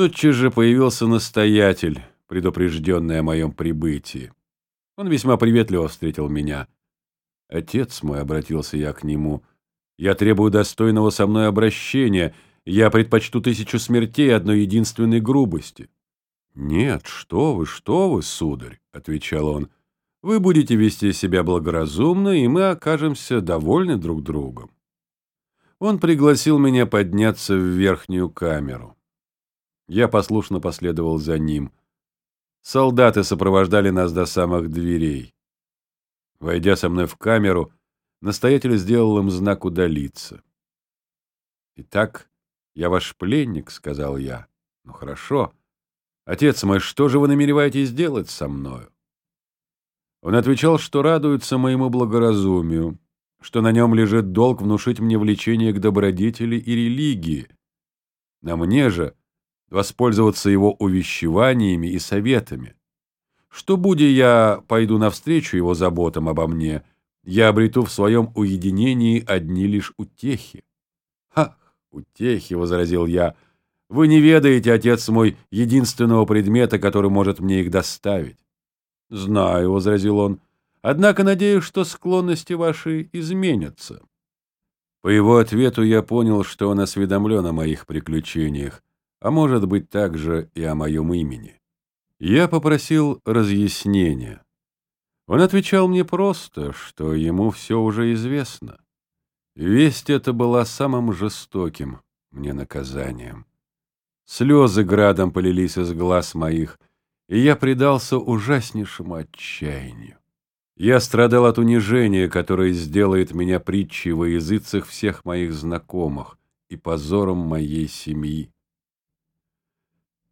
Тотчас же появился настоятель, предупрежденный о моем прибытии. Он весьма приветливо встретил меня. «Отец мой», — обратился я к нему, — «я требую достойного со мной обращения. Я предпочту тысячу смертей одной единственной грубости». «Нет, что вы, что вы, сударь», — отвечал он, — «вы будете вести себя благоразумно, и мы окажемся довольны друг другом». Он пригласил меня подняться в верхнюю камеру. Я послушно последовал за ним. Солдаты сопровождали нас до самых дверей. Войдя со мной в камеру, настоятель сделал им знак удалиться. «Итак, я ваш пленник», — сказал я. «Ну хорошо. Отец мой, что же вы намереваетесь делать со мною?» Он отвечал, что радуется моему благоразумию, что на нем лежит долг внушить мне влечение к добродетели и религии. На мне же воспользоваться его увещеваниями и советами. Что, будя я пойду навстречу его заботам обо мне, я обрету в своем уединении одни лишь утехи. «Ха, утехи!» — возразил я. «Вы не ведаете, отец мой, единственного предмета, который может мне их доставить». «Знаю», — возразил он, — Однако надеюсь, что склонности ваши изменятся». По его ответу я понял, что он осведомлен о моих приключениях, а может быть также и о моем имени. Я попросил разъяснения. Он отвечал мне просто, что ему все уже известно. Весть эта была самым жестоким мне наказанием. Слезы градом полились из глаз моих, и я предался ужаснейшему отчаянию. Я страдал от унижения, которое сделает меня притчей во языцах всех моих знакомых и позором моей семьи.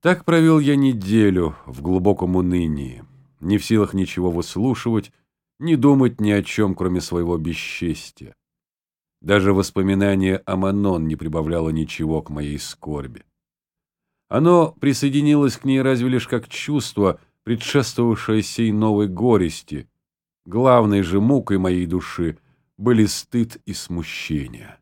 Так провел я неделю в глубоком унынии, не в силах ничего выслушивать, не думать ни о чем, кроме своего бесчестия. Даже воспоминание о Манон не прибавляло ничего к моей скорби. Оно присоединилось к ней разве лишь как чувство, предшествовавшее сей новой горести — Главной же мукой моей души были стыд и смущение.